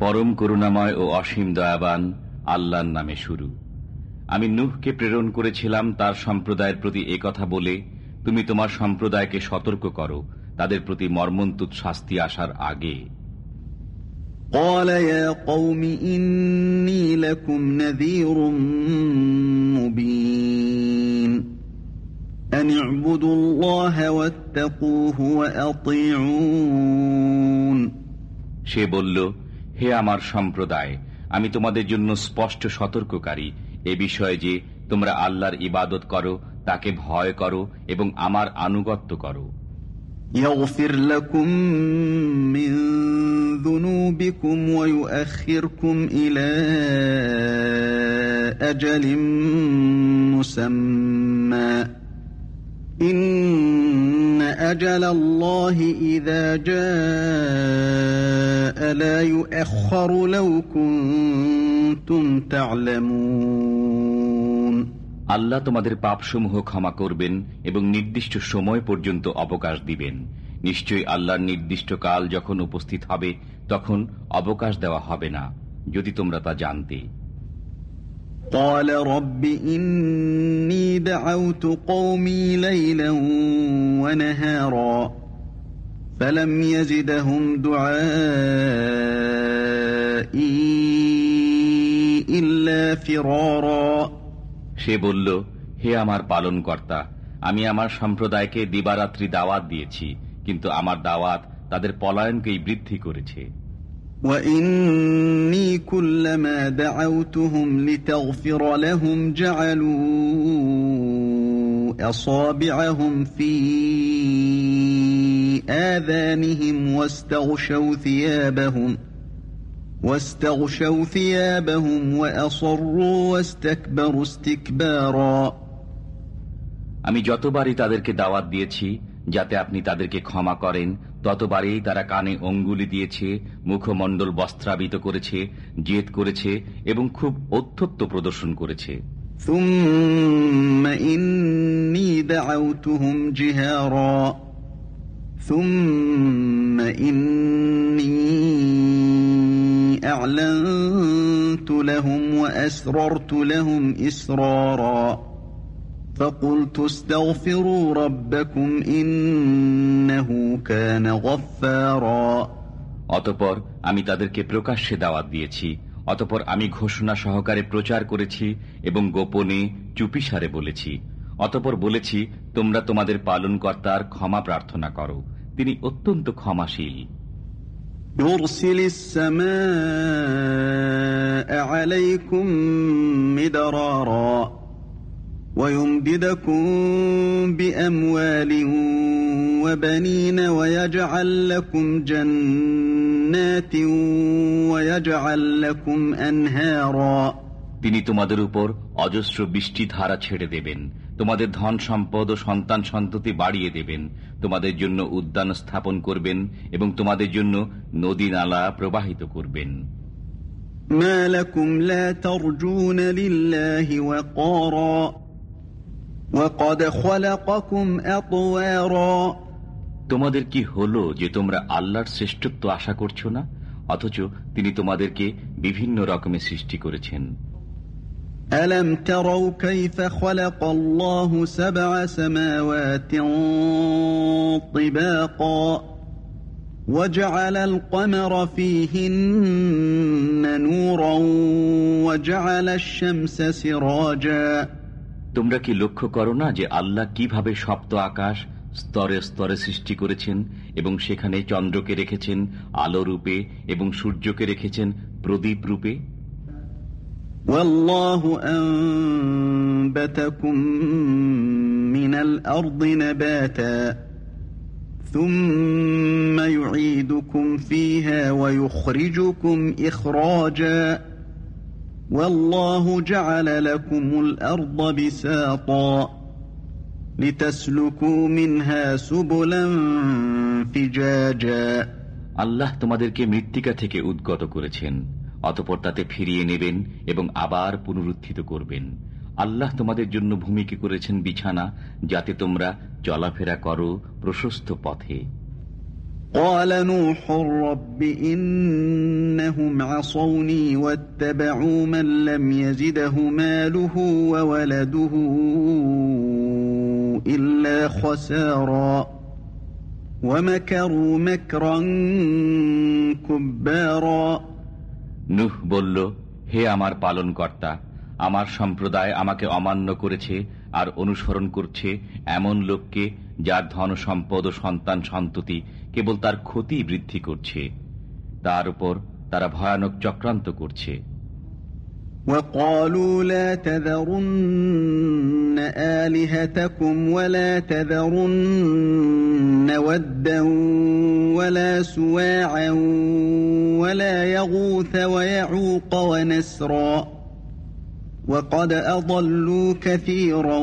পরম করুণাময় ও অসীম দয়াবান আল্লাহর নামে শুরু আমি নুহকে প্রেরণ করেছিলাম তার সম্প্রদায়ের প্রতি কথা বলে তুমি তোমার সম্প্রদায়কে সতর্ক করো তাদের প্রতি মর্মন্তুদ শাস্তি আসার আগে قال يا قوم إني لكم نذير مبين أن اعبدوا الله واتقوه وأطيعون সে বলল হে আমার সম্প্রদায় আমি তোমাদের জন্য স্পষ্ট সতর্ককারী এ বিষয়ে যে তোমরা আল্লাহর ইবাদত করো তাকে ভয় করো এবং আমার আনুগত্য করো يغفر لكم من ذنوبكم ويؤخركم إلى أجل مسمى إن أجل الله إذا جاء لا يؤخر لو كنتم تعلمون আল্লাহ তোমাদের পাপসমূহ ক্ষমা করবেন এবং নির্দিষ্ট সময় পর্যন্ত অবকাশ দিবেন নিশ্চয়ই আল্লাহর নির্দিষ্ট কাল যখন উপস্থিত হবে তখন অবকাশ দেওয়া হবে না যদি তোমরা তা জানতে قال رب إني دعوت قومي ليلا ونهارا فلم يزدهم دعائي إلا فرارا সে বলল হে আমার পালন কর্তা আমি আমার সম্প্রদায়কে দিবারাত্রি দাওয়াত দিয়েছি কিন্তু আমার দাওয়াত তাদের পলায়নকেই বৃদ্ধি করেছে وإني كلما دعوتهم لتغفر لهم جعلوا أصابعهم في آذانهم واستغشوا ثيابهم واستغشوا ثيابهم وأصروا واستكبروا استكبارا আমি যতবারই তাদেরকে দাওয়াত দিয়েছি যাতে আপনি তাদেরকে ক্ষমা করেন ততবারই তারা কানে অঙ্গুলি দিয়েছে মুখমণ্ডল বস্ত্রাবিত করেছে জেদ করেছে এবং খুব অত্যত্ব প্রদর্শন করেছে ثم إني دعوتهم جهارا ثم إني أعلنت لهم وأسررت لهم إسرارا فقلت استغفروا ربكم إنه كان غفارا অতপর আমি তাদেরকে প্রকাশ্যে দাওয়াত দিয়েছি অতপর আমি ঘোষণা সহকারে প্রচার করেছি এবং গোপনে চুপিসারে বলেছি অতপর বলেছি তোমরা তোমাদের পালনকর্তার ক্ষমা প্রার্থনা করো তিনি অত্যন্ত ক্ষমাশীল يرسل السماء عليكم مدرارا ويمددكم بأموال وبنين ويجعل لكم جنات ويجعل لكم أنهارا তিনি তোমাদের উপর অজস্র বৃষ্টি ধারা ছেড়ে দেবেন তোমাদের ধন সম্পদ ও সন্তান সন্ততি বাড়িয়ে দেবেন তোমাদের জন্য উদ্যান স্থাপন করবেন এবং তোমাদের জন্য নদী নালা প্রবাহিত করবেন ما لكم لا ترجون لله وقارا وقد خلقكم أطوارا তোমাদের কি হলো যে তোমরা আল্লাহর শ্রেষ্ঠত্ব আশা করছো না অথচ তিনি তোমাদেরকে বিভিন্ন রকমে সৃষ্টি করেছেন ألم تروا كيف خلق الله سبع سماوات طباقا وجعل القمر فيهن نورا وجعل الشمس سراجا তোমরা কি লক্ষ্য করো না যে আল্লাহ কিভাবে সপ্ত আকাশ স্তরে স্তরে সৃষ্টি করেছেন এবং সেখানে চন্দ্রকে রেখেছেন আলো রূপে এবং সূর্যকে রেখেছেন প্রদীপ রূপে والله أنبتكم من الأرض نباتا ثم يعيدكم فيها ويخرجكم إخراجا والله جعل لكم الأرض بساطا لتسلكوا منها سبلا فجاجا আল্লাহ তোমাদেরকে মৃত্তিকা থেকে উদ্গত করেছেন অতপর তাতে ফিরিয়ে নেবেন এবং আবার পুনরুত্থিত করবেন আল্লাহ তোমাদের জন্য ভূমিকে করেছেন বিছানা যাতে তোমরা চলাফেরা করো প্রশস্ত পথে قال نوح رب إنهم عصوني واتبعوا من لم يزده ماله وولده إلا خسارا ومكروا مكرا كبارا নুহ বলল হে আমার পালনকর্তা আমার সম্প্রদায় আমাকে অমান্য করেছে আর অনুসরণ করছে এমন লোককে যার ধন সম্পদ ও সন্তান সন্ততি কেবল তার ক্ষতি বৃদ্ধি করছে তার উপর তারা ভয়ানক চক্রান্ত করছে وقالوا لا تذرن آلهتكم ولا تذرن ودا ولا سواعا ولا يغوث ويعوق ونسرا وقد أضلوا كثيرا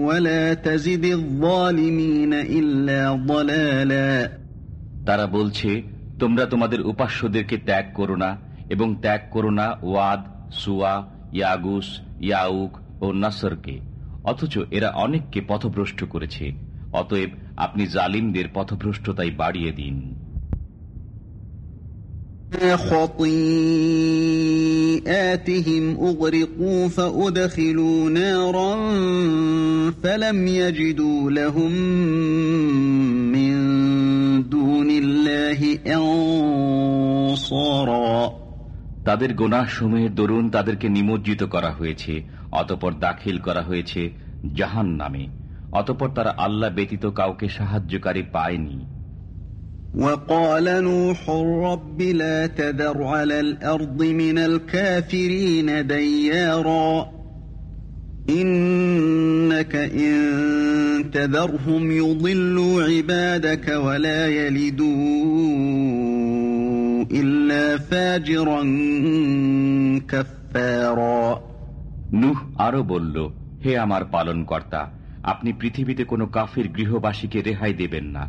ولا تزد الظالمين إلا ضلالا তারা বলছে তোমরা তোমাদের উপাস্যদেরকে ত্যাগ করো না এবং ত্যাগ করো না ওয়াদ সুয়া ইয়াগুস ইয়াউক ও নাসরকে অথচ এরা অনেককে পথভ্রষ্ট করেছে অতএব আপনি জালিমদের পথভ্রষ্টতাই বাড়িয়ে দিন خطيئاتهم أغرقوا فأدخلوا نارا فلم يجدوا لهم من دون الله أنصارا তাদের গোনাহ সমূহের দরুন তাদেরকে নিমজ্জিত করা হয়েছে অতপর দাখিল করা হয়েছে জাহান নামে অতপর তারা আল্লাহ ব্যতীত কাউকে সাহায্যকারী পায়নি وقال نوح رب لا تذر على الأرض من الكافرين ديارا إنك إن تذرهم يضلوا عبادك ولا يلدوا إلا فاجرا كفارا নুহ আরো বলল হে আমার পালনকর্তা আপনি পৃথিবীতে কোনো কাফির গৃহবাসীকে রেহাই দেবেন না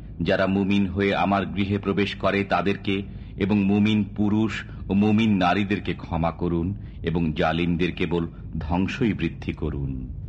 যারা মুমিন হয়ে আমার গৃহে প্রবেশ করে তাদেরকে এবং মুমিন পুরুষ ও মুমিন নারীদেরকে ক্ষমা করুন এবং জালিমদের কেবল ধ্বংসই বৃদ্ধি করুন।